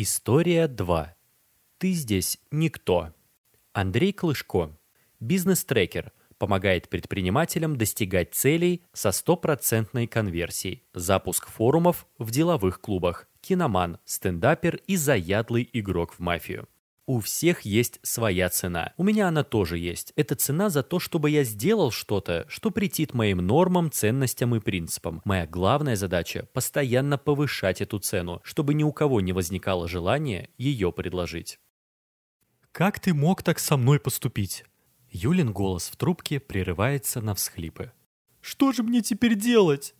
История 2. Ты здесь никто. Андрей Клышко. Бизнес-трекер. Помогает предпринимателям достигать целей со стопроцентной конверсией. Запуск форумов в деловых клубах. Киноман, стендапер и заядлый игрок в мафию. У всех есть своя цена. У меня она тоже есть. Это цена за то, чтобы я сделал что-то, что претит моим нормам, ценностям и принципам. Моя главная задача – постоянно повышать эту цену, чтобы ни у кого не возникало желания ее предложить. «Как ты мог так со мной поступить?» Юлин голос в трубке прерывается на всхлипы. «Что же мне теперь делать?»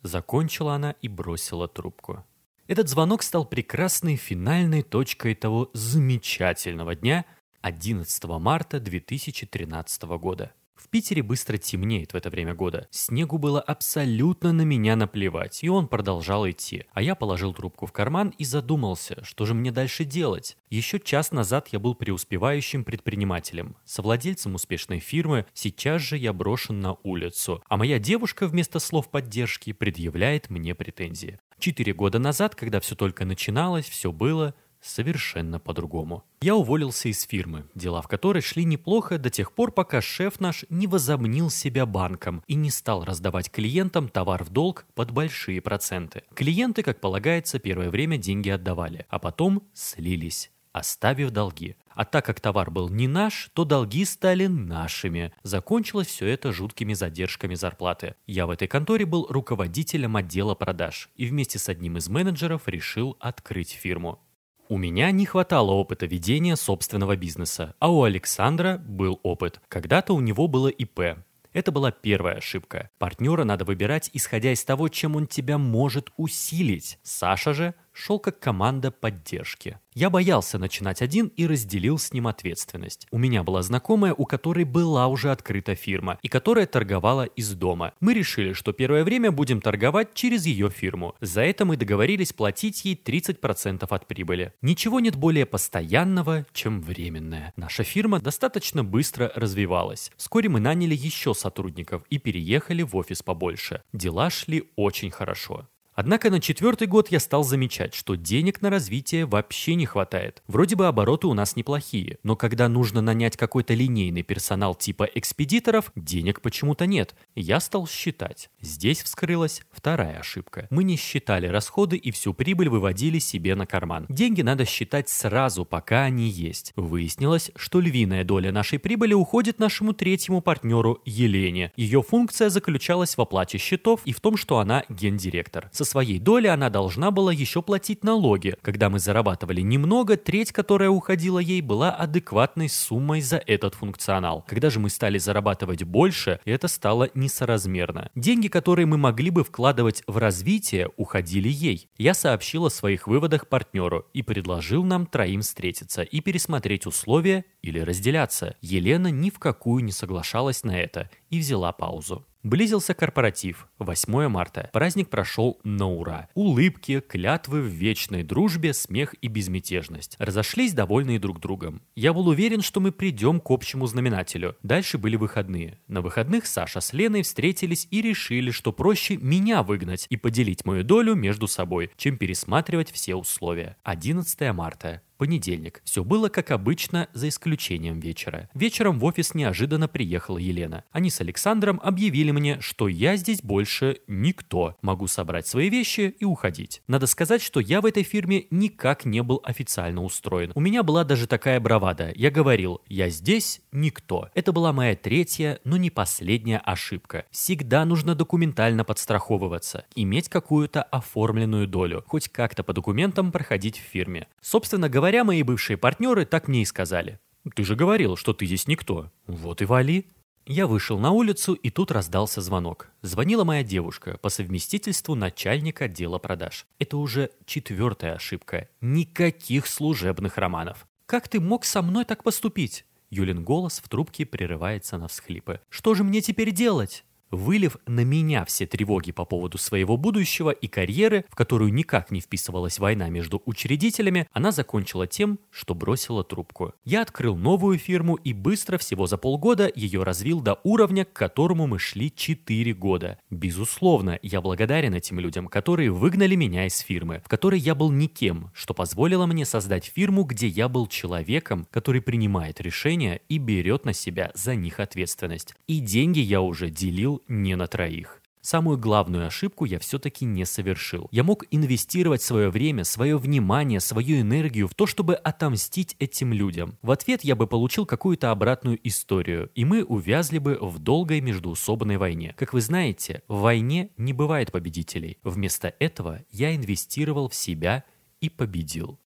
Закончила она и бросила трубку. Этот звонок стал прекрасной финальной точкой того замечательного дня 11 марта 2013 года. В Питере быстро темнеет в это время года. Снегу было абсолютно на меня наплевать, и он продолжал идти. А я положил трубку в карман и задумался, что же мне дальше делать. Еще час назад я был преуспевающим предпринимателем, совладельцем успешной фирмы, сейчас же я брошен на улицу, а моя девушка вместо слов поддержки предъявляет мне претензии. Четыре года назад, когда все только начиналось, все было совершенно по-другому. Я уволился из фирмы, дела в которой шли неплохо до тех пор, пока шеф наш не возомнил себя банком и не стал раздавать клиентам товар в долг под большие проценты. Клиенты, как полагается, первое время деньги отдавали, а потом слились оставив долги. А так как товар был не наш, то долги стали нашими. Закончилось все это жуткими задержками зарплаты. Я в этой конторе был руководителем отдела продаж и вместе с одним из менеджеров решил открыть фирму. У меня не хватало опыта ведения собственного бизнеса, а у Александра был опыт. Когда-то у него было ИП. Это была первая ошибка. Партнера надо выбирать, исходя из того, чем он тебя может усилить. Саша же шел как команда поддержки. Я боялся начинать один и разделил с ним ответственность. У меня была знакомая, у которой была уже открыта фирма, и которая торговала из дома. Мы решили, что первое время будем торговать через ее фирму. За это мы договорились платить ей 30% от прибыли. Ничего нет более постоянного, чем временное. Наша фирма достаточно быстро развивалась. Вскоре мы наняли еще сотрудников и переехали в офис побольше. Дела шли очень хорошо. Однако на четвертый год я стал замечать, что денег на развитие вообще не хватает. Вроде бы обороты у нас неплохие, но когда нужно нанять какой-то линейный персонал типа экспедиторов, денег почему-то нет. Я стал считать. Здесь вскрылась вторая ошибка. Мы не считали расходы и всю прибыль выводили себе на карман. Деньги надо считать сразу, пока они есть. Выяснилось, что львиная доля нашей прибыли уходит нашему третьему партнеру Елене. Ее функция заключалась в оплате счетов и в том, что она гендиректор. Со своей доли она должна была еще платить налоги. Когда мы зарабатывали немного, треть, которая уходила ей, была адекватной суммой за этот функционал. Когда же мы стали зарабатывать больше, это стало несоразмерно. Деньги, которые мы могли бы вкладывать в развитие, уходили ей. Я сообщил о своих выводах партнеру и предложил нам троим встретиться и пересмотреть условия или разделяться. Елена ни в какую не соглашалась на это и взяла паузу. Близился корпоратив, 8 марта. Праздник прошел на ура. Улыбки, клятвы в вечной дружбе, смех и безмятежность. Разошлись довольные друг другом. Я был уверен, что мы придем к общему знаменателю. Дальше были выходные. На выходных Саша с Леной встретились и решили, что проще меня выгнать и поделить мою долю между собой, чем пересматривать все условия. 11 марта. Понедельник. Все было как обычно, за исключением вечера. Вечером в офис неожиданно приехала Елена. Они с Александром объявили мне, что я здесь больше никто. Могу собрать свои вещи и уходить. Надо сказать, что я в этой фирме никак не был официально устроен. У меня была даже такая бравада. Я говорил, я здесь никто. Это была моя третья, но не последняя ошибка. Всегда нужно документально подстраховываться. Иметь какую-то оформленную долю. Хоть как-то по документам проходить в фирме. Собственно говоря, говоря, мои бывшие партнеры так мне и сказали. «Ты же говорил, что ты здесь никто. Вот и вали». Я вышел на улицу, и тут раздался звонок. Звонила моя девушка, по совместительству начальник отдела продаж. Это уже четвертая ошибка. Никаких служебных романов. «Как ты мог со мной так поступить?» Юлин голос в трубке прерывается на всхлипы. «Что же мне теперь делать?» Вылив на меня все тревоги по поводу своего будущего и карьеры, в которую никак не вписывалась война между учредителями, она закончила тем, что бросила трубку. Я открыл новую фирму и быстро, всего за полгода, ее развил до уровня, к которому мы шли 4 года. Безусловно, я благодарен этим людям, которые выгнали меня из фирмы, в которой я был никем, что позволило мне создать фирму, где я был человеком, который принимает решения и берет на себя за них ответственность. И деньги я уже делил не на троих. Самую главную ошибку я все-таки не совершил. Я мог инвестировать свое время, свое внимание, свою энергию в то, чтобы отомстить этим людям. В ответ я бы получил какую-то обратную историю, и мы увязли бы в долгой междуусобной войне. Как вы знаете, в войне не бывает победителей. Вместо этого я инвестировал в себя и победил.